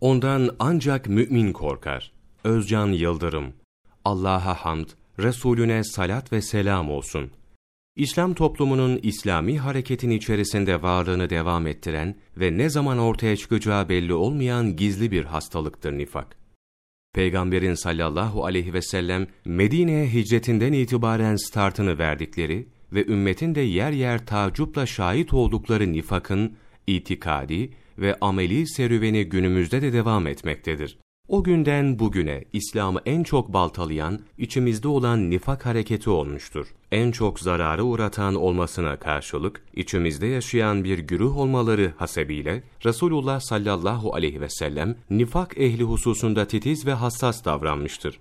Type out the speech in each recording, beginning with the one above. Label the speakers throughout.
Speaker 1: Ondan ancak mümin korkar. Özcan Yıldırım Allah'a hamd, Resulüne salat ve selam olsun. İslam toplumunun İslami hareketin içerisinde varlığını devam ettiren ve ne zaman ortaya çıkacağı belli olmayan gizli bir hastalıktır nifak. Peygamberin sallallahu aleyhi ve sellem Medine'ye hicretinden itibaren startını verdikleri ve ümmetin de yer yer tacupla şahit oldukları nifakın itikadi ve ameli serüveni günümüzde de devam etmektedir. O günden bugüne İslam'ı en çok baltalayan, içimizde olan nifak hareketi olmuştur. En çok zararı uğratan olmasına karşılık, içimizde yaşayan bir güruh olmaları hasebiyle, Resulullah sallallahu aleyhi ve sellem, nifak ehli hususunda titiz ve hassas davranmıştır.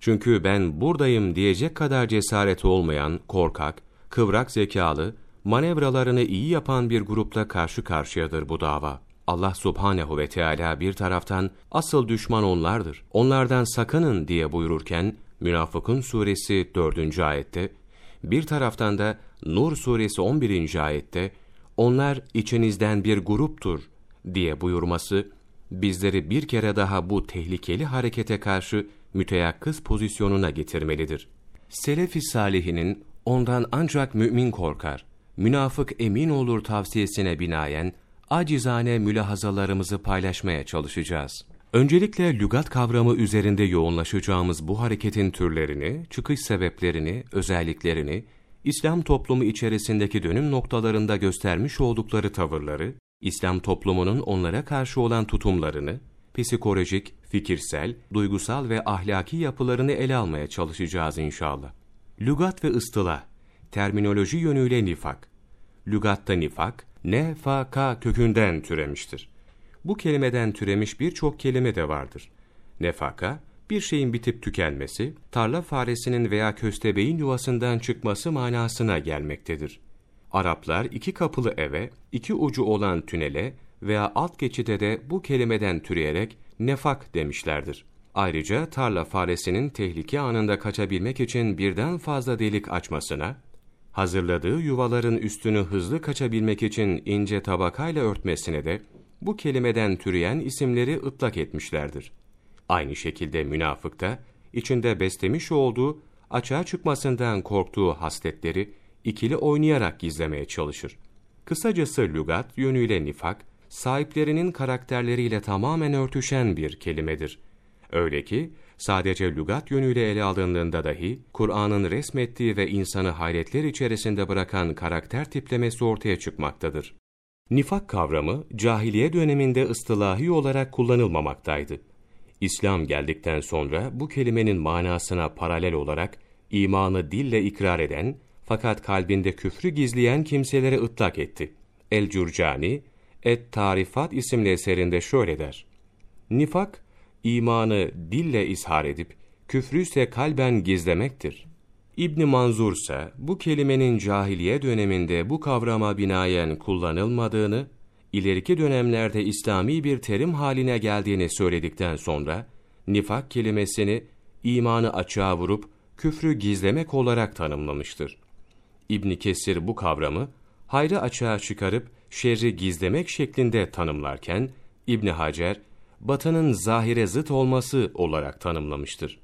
Speaker 1: Çünkü ben buradayım diyecek kadar cesareti olmayan, korkak, kıvrak zekalı, manevralarını iyi yapan bir grupla karşı karşıyadır bu dava. Allah subhanehu ve Teala bir taraftan asıl düşman onlardır. Onlardan sakının diye buyururken Münafıkun suresi 4. ayette bir taraftan da Nur suresi 11. ayette onlar içinizden bir gruptur diye buyurması bizleri bir kere daha bu tehlikeli harekete karşı müteyakkız pozisyonuna getirmelidir. Selefi salihinin ondan ancak mümin korkar, münafık emin olur tavsiyesine binaen acizane mülahazalarımızı paylaşmaya çalışacağız. Öncelikle lügat kavramı üzerinde yoğunlaşacağımız bu hareketin türlerini, çıkış sebeplerini, özelliklerini, İslam toplumu içerisindeki dönüm noktalarında göstermiş oldukları tavırları, İslam toplumunun onlara karşı olan tutumlarını, psikolojik, fikirsel, duygusal ve ahlaki yapılarını ele almaya çalışacağız inşallah. Lügat ve ıstıla, terminoloji yönüyle nifak. Lügatta nifak, nefaka kökünden türemiştir. Bu kelimeden türemiş birçok kelime de vardır. Nefaka, bir şeyin bitip tükenmesi, tarla faresinin veya köstebeğin yuvasından çıkması manasına gelmektedir. Araplar iki kapılı eve, iki ucu olan tünele veya alt geçide de bu kelimeden türeyerek nefak demişlerdir. Ayrıca tarla faresinin tehlike anında kaçabilmek için birden fazla delik açmasına, hazırladığı yuvaların üstünü hızlı kaçabilmek için ince tabakayla örtmesine de bu kelimeden türeyen isimleri ıtlak etmişlerdir. Aynı şekilde münafık da içinde beslemiş olduğu açığa çıkmasından korktuğu hasletleri ikili oynayarak gizlemeye çalışır. Kısacası lügat yönüyle nifak, sahiplerinin karakterleriyle tamamen örtüşen bir kelimedir. Öyle ki sadece lügat yönüyle ele alındığında dahi Kur'an'ın resmettiği ve insanı hayretler içerisinde bırakan karakter tiplemesi ortaya çıkmaktadır. Nifak kavramı cahiliye döneminde ıstılahi olarak kullanılmamaktaydı. İslam geldikten sonra bu kelimenin manasına paralel olarak imanı dille ikrar eden fakat kalbinde küfrü gizleyen kimselere ıtlak etti. El-Cürcani, Et-Tarifat isimli eserinde şöyle der. Nifak, imanı dille ishar edip, küfrü ise kalben gizlemektir. İbn Manzur ise bu kelimenin cahiliye döneminde bu kavrama binaen kullanılmadığını, ileriki dönemlerde İslami bir terim haline geldiğini söyledikten sonra, nifak kelimesini imanı açığa vurup küfrü gizlemek olarak tanımlamıştır. İbn Kesir bu kavramı hayrı açığa çıkarıp şerri gizlemek şeklinde tanımlarken İbn Hacer batının zahire zıt olması olarak tanımlamıştır.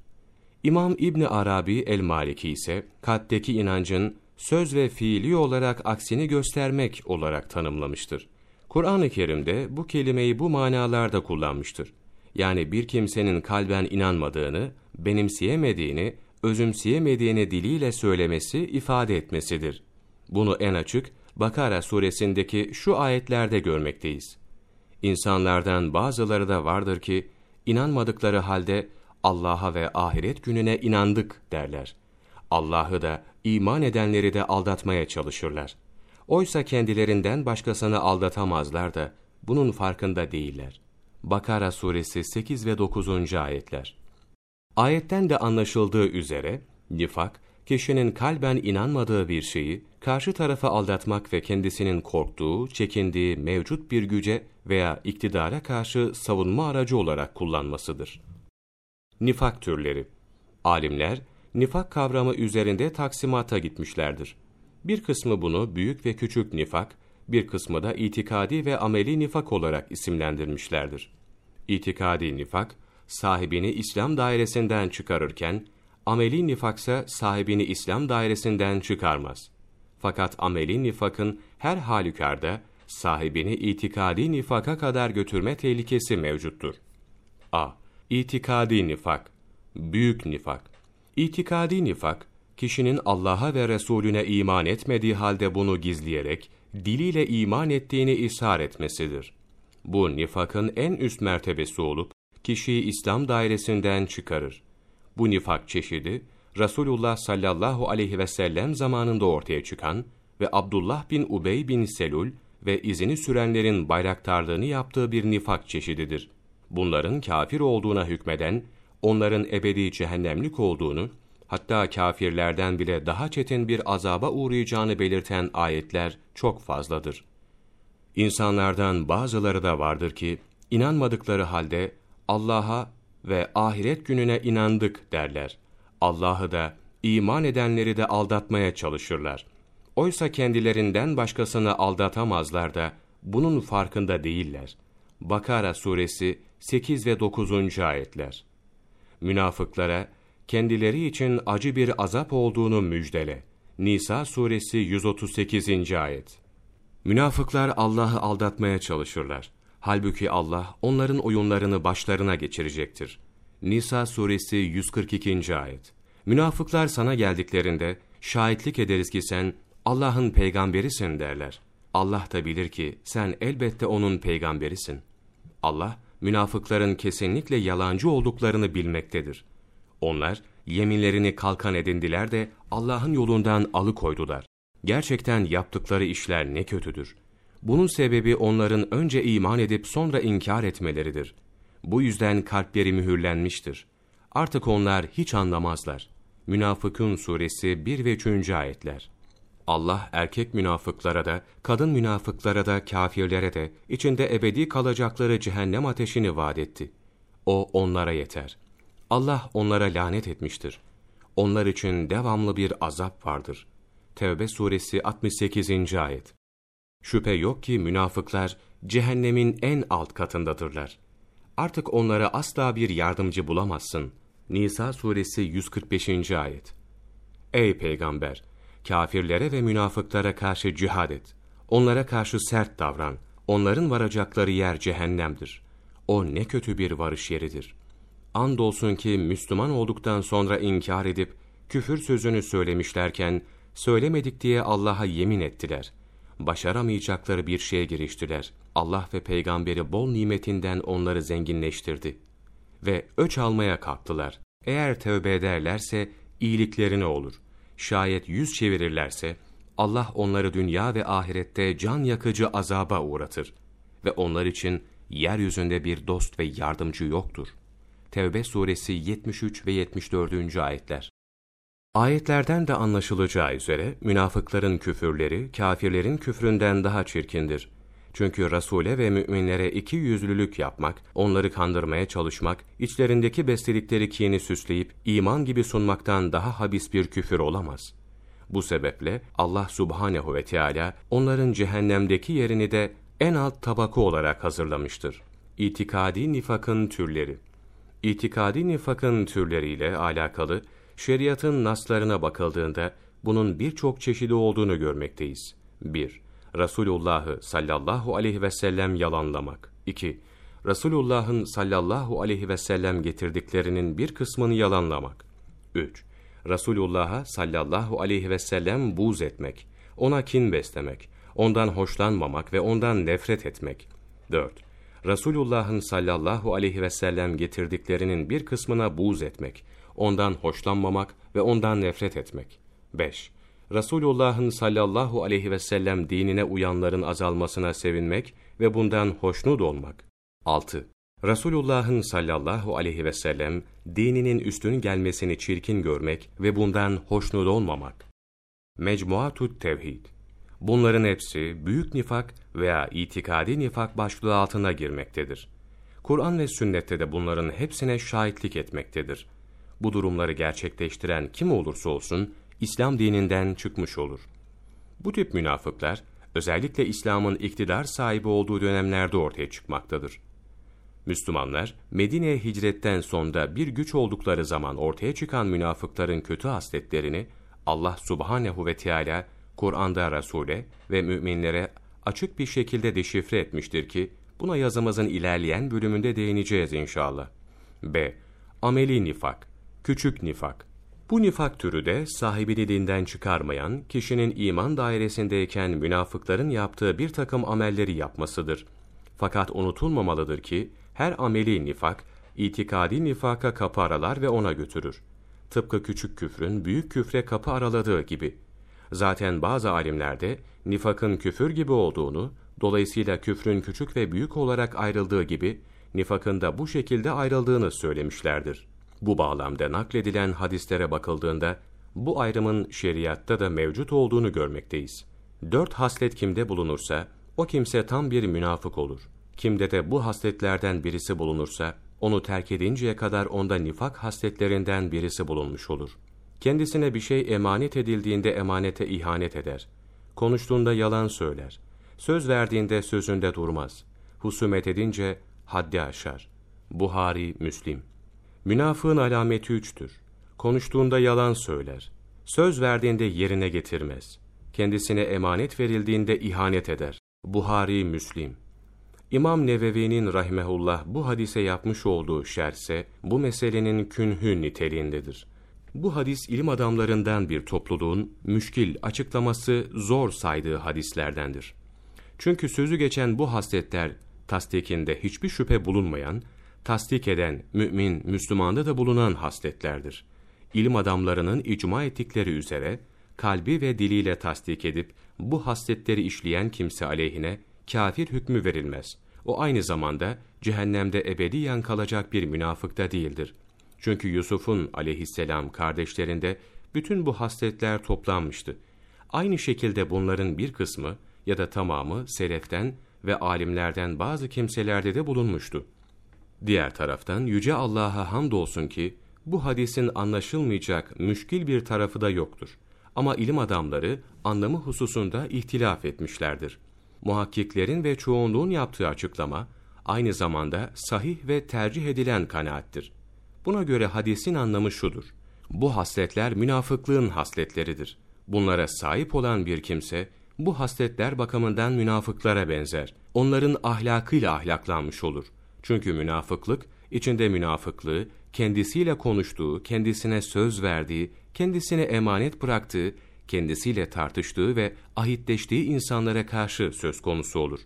Speaker 1: İmam İbni Arabi el-Maliki ise kalpteki inancın söz ve fiili olarak aksini göstermek olarak tanımlamıştır. Kur'an-ı Kerim'de bu kelimeyi bu manalarda kullanmıştır. Yani bir kimsenin kalben inanmadığını, benimseyemediğini, özümseyemediğini diliyle söylemesi, ifade etmesidir. Bunu en açık Bakara suresindeki şu ayetlerde görmekteyiz. İnsanlardan bazıları da vardır ki, inanmadıkları halde Allah'a ve ahiret gününe inandık derler. Allah'ı da, iman edenleri de aldatmaya çalışırlar. Oysa kendilerinden başkasını aldatamazlar da, bunun farkında değiller. Bakara suresi 8 ve 9. ayetler. Ayetten de anlaşıldığı üzere, nifak, kişinin kalben inanmadığı bir şeyi, karşı tarafa aldatmak ve kendisinin korktuğu, çekindiği mevcut bir güce veya iktidara karşı savunma aracı olarak kullanmasıdır. Nifak türleri Alimler, nifak kavramı üzerinde taksimata gitmişlerdir. Bir kısmı bunu büyük ve küçük nifak, bir kısmı da itikadi ve ameli nifak olarak isimlendirmişlerdir. İtikadi nifak, sahibini İslam dairesinden çıkarırken, ameli nifaksa sahibini İslam dairesinden çıkarmaz. Fakat ameli nifakın her halükarda sahibini itikadi nifaka kadar götürme tehlikesi mevcuttur. A. İtikadi nifak Büyük nifak İtikadi nifak, kişinin Allah'a ve Resulüne iman etmediği halde bunu gizleyerek, diliyle iman ettiğini ishar etmesidir. Bu nifakın en üst mertebesi olup, kişiyi İslam dairesinden çıkarır. Bu nifak çeşidi, Resulullah sallallahu aleyhi ve sellem zamanında ortaya çıkan ve Abdullah bin Ubey bin Selul ve izini sürenlerin bayraktarlığını yaptığı bir nifak çeşididir. Bunların kafir olduğuna hükmeden, onların ebedi cehennemlik olduğunu, hatta kafirlerden bile daha çetin bir azaba uğrayacağını belirten ayetler çok fazladır. İnsanlardan bazıları da vardır ki, inanmadıkları halde Allah'a ve ahiret gününe inandık derler. Allah'ı da, iman edenleri de aldatmaya çalışırlar. Oysa kendilerinden başkasını aldatamazlar da, bunun farkında değiller. Bakara suresi 8 ve 9. ayetler. Münafıklara, kendileri için acı bir azap olduğunu müjdele. Nisa suresi 138. ayet. Münafıklar Allah'ı aldatmaya çalışırlar. Halbuki Allah onların oyunlarını başlarına geçirecektir. Nisa suresi 142. ayet. Münafıklar sana geldiklerinde şahitlik ederiz ki sen Allah'ın peygamberisin derler. Allah da bilir ki sen elbette onun peygamberisin. Allah münafıkların kesinlikle yalancı olduklarını bilmektedir. Onlar yeminlerini kalkan edindiler de Allah'ın yolundan alıkoydular. Gerçekten yaptıkları işler ne kötüdür. Bunun sebebi onların önce iman edip sonra inkar etmeleridir. Bu yüzden kalpleri mühürlenmiştir. Artık onlar hiç anlamazlar. Münafıkun suresi 1 ve 3. ayetler. Allah erkek münafıklara da, kadın münafıklara da, kafirlere de içinde ebedi kalacakları cehennem ateşini vaat etti. O onlara yeter. Allah onlara lanet etmiştir. Onlar için devamlı bir azap vardır. Tevbe suresi 68. ayet. Şüphe yok ki münafıklar cehennemin en alt katındadırlar. Artık onlara asla bir yardımcı bulamazsın. Nisa suresi 145. ayet. Ey peygamber! Kafirlere ve münafıklara karşı cihad et. Onlara karşı sert davran. Onların varacakları yer cehennemdir. O ne kötü bir varış yeridir. Andolsun ki Müslüman olduktan sonra inkar edip küfür sözünü söylemişlerken söylemedik diye Allah'a yemin ettiler. Başaramayacakları bir şeye giriştiler. Allah ve peygamberi bol nimetinden onları zenginleştirdi. Ve öç almaya kalktılar. Eğer tövbe ederlerse iyiliklerine olur. Şayet yüz çevirirlerse Allah onları dünya ve ahirette can yakıcı azaba uğratır. Ve onlar için yeryüzünde bir dost ve yardımcı yoktur. Tevbe suresi 73 ve 74. ayetler. Ayetlerden de anlaşılacağı üzere münafıkların küfürleri kafirlerin küfründen daha çirkindir. Çünkü Resul'e ve müminlere iki yüzlülük yapmak, onları kandırmaya çalışmak, içlerindeki besledikleri kini süsleyip iman gibi sunmaktan daha habis bir küfür olamaz. Bu sebeple Allah subhanehu ve Teala onların cehennemdeki yerini de en alt tabaka olarak hazırlamıştır. İtikadi nifakın türleri İtikadi nifakın türleriyle alakalı şeriatın naslarına bakıldığında bunun birçok çeşidi olduğunu görmekteyiz. 1. Resulullah'ı sallallahu aleyhi ve sellem yalanlamak. 2. Resulullah'ın sallallahu aleyhi ve sellem getirdiklerinin bir kısmını yalanlamak. 3. Resulullah'a sallallahu aleyhi ve sellem buz etmek, ona kin beslemek, ondan hoşlanmamak ve ondan nefret etmek. 4. Resulullah'ın sallallahu aleyhi ve sellem getirdiklerinin bir kısmına buz etmek, ondan hoşlanmamak ve ondan nefret etmek. 5. Resulullah'ın sallallahu aleyhi ve sellem dinine uyanların azalmasına sevinmek ve bundan hoşnut olmak. 6. Resulullah'ın sallallahu aleyhi ve sellem dininin üstün gelmesini çirkin görmek ve bundan hoşnut olmamak. Mecmuatut Tevhid Bunların hepsi büyük nifak veya itikadi nifak başlığı altına girmektedir. Kur'an ve sünnette de bunların hepsine şahitlik etmektedir. Bu durumları gerçekleştiren kim olursa olsun İslam dininden çıkmış olur. Bu tip münafıklar özellikle İslam'ın iktidar sahibi olduğu dönemlerde ortaya çıkmaktadır. Müslümanlar, Medine'ye hicretten sonra bir güç oldukları zaman ortaya çıkan münafıkların kötü hasletlerini Allah subhanehu ve Teala Kur'an'da Resul'e ve müminlere açık bir şekilde deşifre etmiştir ki, buna yazımızın ilerleyen bölümünde değineceğiz inşallah. B. Ameli nifak, küçük nifak. Bu nifak türü de sahibini dinden çıkarmayan, kişinin iman dairesindeyken münafıkların yaptığı bir takım amelleri yapmasıdır. Fakat unutulmamalıdır ki, her ameli nifak, itikadi nifaka kapı aralar ve ona götürür. Tıpkı küçük küfrün büyük küfre kapı araladığı gibi. Zaten bazı alimlerde nifakın küfür gibi olduğunu, dolayısıyla küfrün küçük ve büyük olarak ayrıldığı gibi, nifakın da bu şekilde ayrıldığını söylemişlerdir. Bu bağlamda nakledilen hadislere bakıldığında, bu ayrımın şeriatta da mevcut olduğunu görmekteyiz. Dört haslet kimde bulunursa, o kimse tam bir münafık olur. Kimde de bu hasletlerden birisi bulunursa, onu terk edinceye kadar onda nifak hasletlerinden birisi bulunmuş olur. Kendisine bir şey emanet edildiğinde emanete ihanet eder. Konuştuğunda yalan söyler. Söz verdiğinde sözünde durmaz. Husumet edince haddi aşar. Buhari, Müslim. Münafığın alameti üçtür. Konuştuğunda yalan söyler. Söz verdiğinde yerine getirmez. Kendisine emanet verildiğinde ihanet eder. Buhari, Müslim. İmam Nevevi'nin rahmehullah bu hadise yapmış olduğu şerse bu meselenin künhü niteliğindedir. Bu hadis ilim adamlarından bir topluluğun müşkil açıklaması zor saydığı hadislerdendir. Çünkü sözü geçen bu hasletler tasdikinde hiçbir şüphe bulunmayan, tasdik eden mümin, Müslümanda da bulunan hasletlerdir. İlim adamlarının icma ettikleri üzere, kalbi ve diliyle tasdik edip, bu hasletleri işleyen kimse aleyhine kafir hükmü verilmez. O aynı zamanda cehennemde ebediyen kalacak bir münafık da değildir. Çünkü Yusuf'un aleyhisselam kardeşlerinde bütün bu hasletler toplanmıştı. Aynı şekilde bunların bir kısmı ya da tamamı seleften ve alimlerden bazı kimselerde de bulunmuştu. Diğer taraftan Yüce Allah'a hamdolsun ki bu hadisin anlaşılmayacak müşkil bir tarafı da yoktur. Ama ilim adamları anlamı hususunda ihtilaf etmişlerdir. Muhakkiklerin ve çoğunluğun yaptığı açıklama aynı zamanda sahih ve tercih edilen kanaattir. Buna göre hadisin anlamı şudur. Bu hasletler münafıklığın hasletleridir. Bunlara sahip olan bir kimse bu hasletler bakımından münafıklara benzer. Onların ahlakıyla ahlaklanmış olur. Çünkü münafıklık, içinde münafıklığı, kendisiyle konuştuğu, kendisine söz verdiği, kendisine emanet bıraktığı, kendisiyle tartıştığı ve ahitleştiği insanlara karşı söz konusu olur.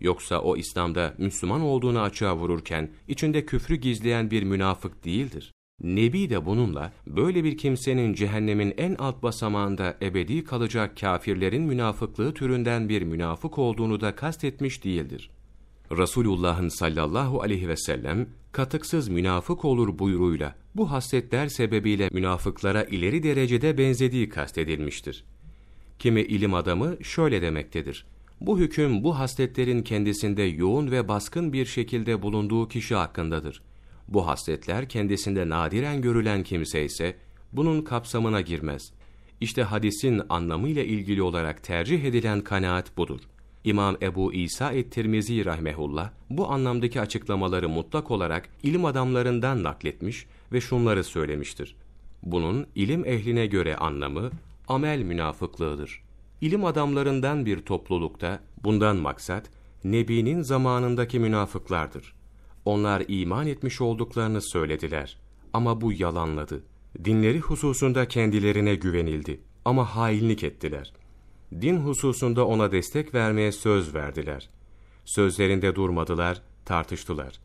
Speaker 1: Yoksa o İslam'da Müslüman olduğunu açığa vururken içinde küfrü gizleyen bir münafık değildir. Nebi de bununla böyle bir kimsenin cehennemin en alt basamağında ebedi kalacak kafirlerin münafıklığı türünden bir münafık olduğunu da kastetmiş değildir. Resulullah'ın sallallahu aleyhi ve sellem katıksız münafık olur buyruğuyla bu hasletler sebebiyle münafıklara ileri derecede benzediği kastedilmiştir. Kimi ilim adamı şöyle demektedir. Bu hüküm bu hasletlerin kendisinde yoğun ve baskın bir şekilde bulunduğu kişi hakkındadır. Bu hasletler kendisinde nadiren görülen kimse ise bunun kapsamına girmez. İşte hadisin anlamıyla ilgili olarak tercih edilen kanaat budur. İmam Ebu İsa et-Tirmizi rahmehullah bu anlamdaki açıklamaları mutlak olarak ilim adamlarından nakletmiş ve şunları söylemiştir. Bunun ilim ehline göre anlamı amel münafıklığıdır. İlim adamlarından bir toplulukta bundan maksat Nebi'nin zamanındaki münafıklardır. Onlar iman etmiş olduklarını söylediler ama bu yalanladı. Dinleri hususunda kendilerine güvenildi ama hainlik ettiler. Din hususunda ona destek vermeye söz verdiler. Sözlerinde durmadılar, tartıştılar.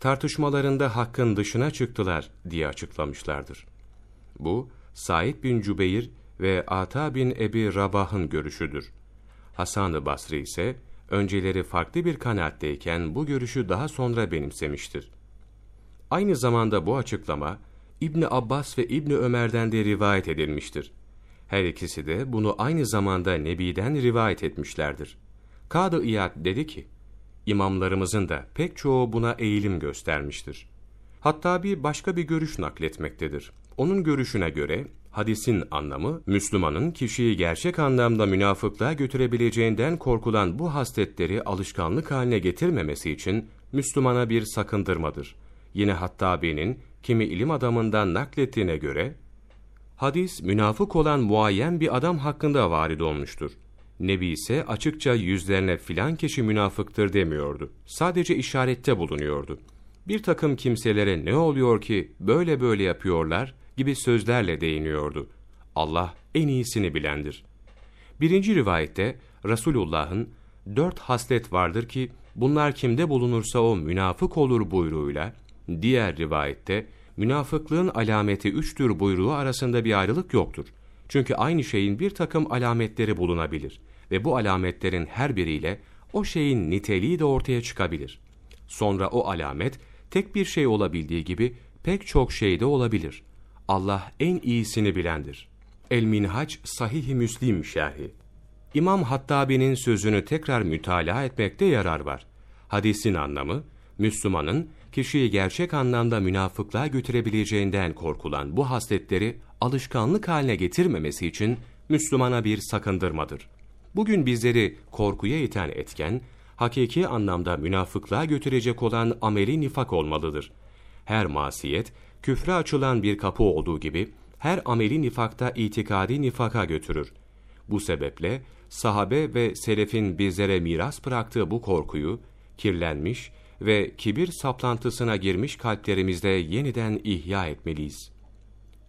Speaker 1: Tartışmalarında hakkın dışına çıktılar diye açıklamışlardır. Bu, Said bin Cübeyr ve Ata bin Ebi Rabah'ın görüşüdür. Hasan-ı Basri ise, önceleri farklı bir kanaatteyken bu görüşü daha sonra benimsemiştir. Aynı zamanda bu açıklama, İbni Abbas ve İbni Ömer'den de rivayet edilmiştir. Her ikisi de bunu aynı zamanda Nebi'den rivayet etmişlerdir. Kadı İyad dedi ki, imamlarımızın da pek çoğu buna eğilim göstermiştir. Hatta bir başka bir görüş nakletmektedir. Onun görüşüne göre hadisin anlamı, Müslümanın kişiyi gerçek anlamda münafıklığa götürebileceğinden korkulan bu hasletleri alışkanlık haline getirmemesi için Müslümana bir sakındırmadır. Yine Hattabi'nin kimi ilim adamından naklettiğine göre, hadis münafık olan muayyen bir adam hakkında varid olmuştur. Nebi ise açıkça yüzlerine filan kişi münafıktır demiyordu. Sadece işarette bulunuyordu. Bir takım kimselere ne oluyor ki böyle böyle yapıyorlar gibi sözlerle değiniyordu. Allah en iyisini bilendir. Birinci rivayette Resulullah'ın dört haslet vardır ki bunlar kimde bulunursa o münafık olur buyruğuyla, diğer rivayette münafıklığın alameti üçtür buyruğu arasında bir ayrılık yoktur. Çünkü aynı şeyin bir takım alametleri bulunabilir ve bu alametlerin her biriyle o şeyin niteliği de ortaya çıkabilir. Sonra o alamet tek bir şey olabildiği gibi pek çok şeyde olabilir. Allah en iyisini bilendir. El-Minhaç Sahih-i Müslim şerhi. İmam Hattabi'nin sözünü tekrar mütalaa etmekte yarar var. Hadisin anlamı, Müslümanın kişiyi gerçek anlamda münafıklığa götürebileceğinden korkulan bu hasletleri alışkanlık haline getirmemesi için Müslümana bir sakındırmadır. Bugün bizleri korkuya iten etken, hakiki anlamda münafıklığa götürecek olan ameli nifak olmalıdır. Her masiyet, küfre açılan bir kapı olduğu gibi, her ameli nifakta itikadi nifaka götürür. Bu sebeple sahabe ve selefin bizlere miras bıraktığı bu korkuyu, kirlenmiş ve kibir saplantısına girmiş kalplerimizde yeniden ihya etmeliyiz.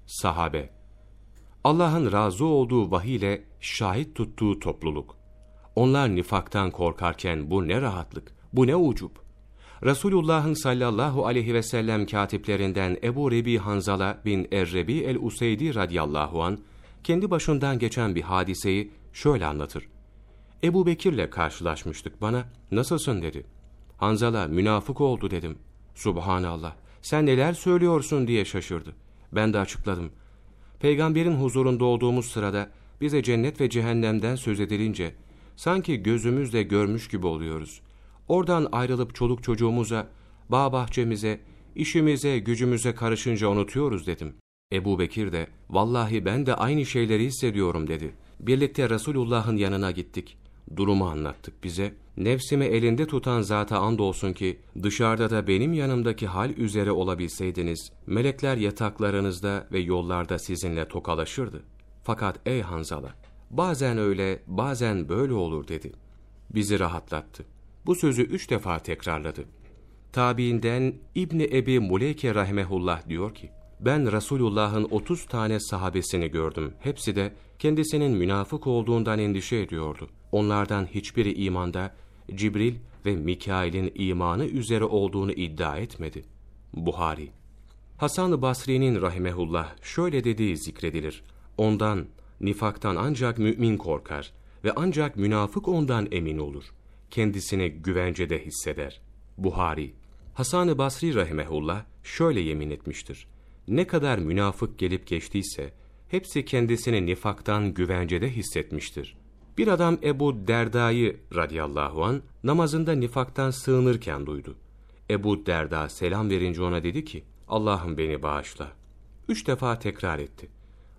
Speaker 1: Sahabe Allah'ın razı olduğu vahiy ile şahit tuttuğu topluluk. Onlar nifaktan korkarken bu ne rahatlık, bu ne ucup. Resulullah'ın sallallahu aleyhi ve sellem katiplerinden Ebu Rebi Hanzala bin Errebi el-Useydi radiyallahu an kendi başından geçen bir hadiseyi şöyle anlatır. Ebu Bekir'le karşılaşmıştık bana, nasılsın dedi. Hanzala münafık oldu dedim. Subhanallah, sen neler söylüyorsun diye şaşırdı. Ben de açıkladım. Peygamberin huzurunda olduğumuz sırada bize cennet ve cehennemden söz edilince sanki gözümüzle görmüş gibi oluyoruz. Oradan ayrılıp çoluk çocuğumuza, bağ bahçemize, işimize, gücümüze karışınca unutuyoruz dedim. Ebu Bekir de, vallahi ben de aynı şeyleri hissediyorum dedi. Birlikte Resulullah'ın yanına gittik. Durumu anlattık bize. Nefsimi elinde tutan zata andolsun ki, dışarıda da benim yanımdaki hal üzere olabilseydiniz, melekler yataklarınızda ve yollarda sizinle tokalaşırdı. Fakat ey Hanzala, bazen öyle, bazen böyle olur dedi. Bizi rahatlattı. Bu sözü üç defa tekrarladı. Tabiinden İbni Ebi Muleyke rahmehullah diyor ki, ben Resulullah'ın 30 tane sahabesini gördüm. Hepsi de kendisinin münafık olduğundan endişe ediyordu. Onlardan hiçbiri imanda Cibril ve Mikail'in imanı üzere olduğunu iddia etmedi. Buhari Hasan-ı Basri'nin rahimehullah şöyle dediği zikredilir. Ondan, nifaktan ancak mümin korkar ve ancak münafık ondan emin olur. Kendisini güvencede hisseder. Buhari Hasan-ı Basri rahimehullah şöyle yemin etmiştir. Ne kadar münafık gelip geçtiyse, hepsi kendisini nifaktan güvencede hissetmiştir. Bir adam Ebu Derda'yı radıyallahu an namazında nifaktan sığınırken duydu. Ebu Derda selam verince ona dedi ki, Allah'ım beni bağışla. Üç defa tekrar etti.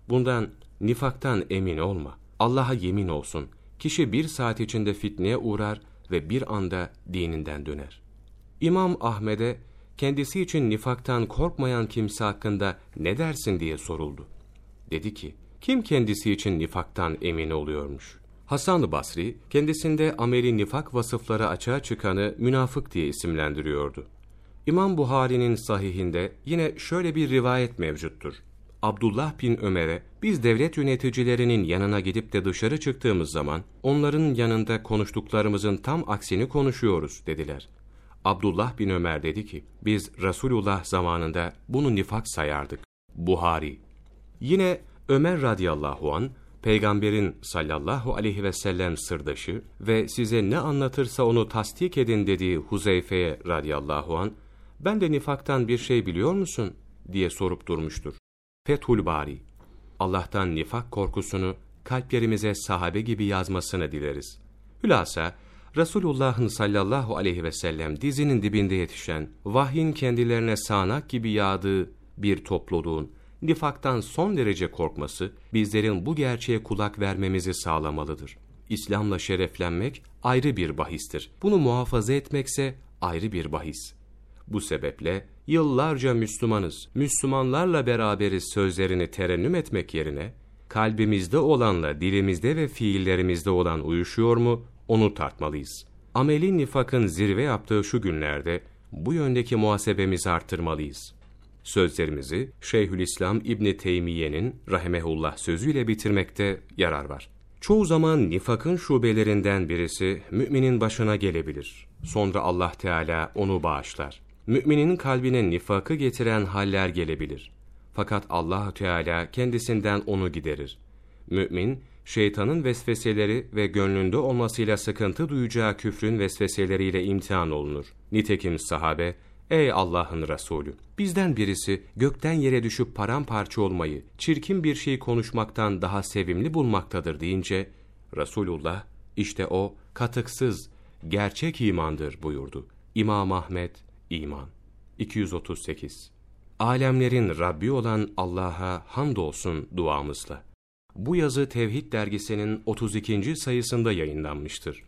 Speaker 1: Bundan nifaktan emin olma. Allah'a yemin olsun. Kişi bir saat içinde fitneye uğrar ve bir anda dininden döner. İmam Ahmet'e kendisi için nifaktan korkmayan kimse hakkında ne dersin diye soruldu. Dedi ki, kim kendisi için nifaktan emin oluyormuş? Hasan-ı Basri, kendisinde ameli nifak vasıfları açığa çıkanı münafık diye isimlendiriyordu. İmam Buhari'nin sahihinde yine şöyle bir rivayet mevcuttur. Abdullah bin Ömer'e biz devlet yöneticilerinin yanına gidip de dışarı çıktığımız zaman onların yanında konuştuklarımızın tam aksini konuşuyoruz dediler. Abdullah bin Ömer dedi ki biz Resulullah zamanında bunu nifak sayardık. Buhari Yine Ömer radıyallahu an peygamberin sallallahu aleyhi ve sellem sırdaşı ve size ne anlatırsa onu tasdik edin dediği Huzeyfe'ye radıyallahu an ben de nifaktan bir şey biliyor musun diye sorup durmuştur. Fethul Bari Allah'tan nifak korkusunu kalplerimize sahabe gibi yazmasını dileriz. Hülasa Resulullah'ın sallallahu aleyhi ve sellem dizinin dibinde yetişen, vahyin kendilerine sağanak gibi yağdığı bir topluluğun nifaktan son derece korkması, bizlerin bu gerçeğe kulak vermemizi sağlamalıdır. İslam'la şereflenmek ayrı bir bahistir. Bunu muhafaza etmekse ayrı bir bahis. Bu sebeple yıllarca Müslümanız, Müslümanlarla beraberiz sözlerini terennüm etmek yerine, kalbimizde olanla dilimizde ve fiillerimizde olan uyuşuyor mu, onu tartmalıyız. Ameli nifakın zirve yaptığı şu günlerde, bu yöndeki muhasebemizi arttırmalıyız. Sözlerimizi Şeyhülislam İbni Teymiye'nin rahimehullah sözüyle bitirmekte yarar var. Çoğu zaman nifakın şubelerinden birisi müminin başına gelebilir. Sonra Allah Teala onu bağışlar. Müminin kalbine nifakı getiren haller gelebilir. Fakat Allah Teala kendisinden onu giderir. Mümin, şeytanın vesveseleri ve gönlünde olmasıyla sıkıntı duyacağı küfrün vesveseleriyle imtihan olunur. Nitekim sahabe, Ey Allah'ın Resulü! Bizden birisi gökten yere düşüp paramparça olmayı, çirkin bir şey konuşmaktan daha sevimli bulmaktadır deyince, Resulullah, işte o katıksız, gerçek imandır buyurdu. İmam Ahmet, İman 238 Alemlerin Rabbi olan Allah'a hamdolsun duamızla. Bu yazı Tevhid dergisinin 32. sayısında yayınlanmıştır.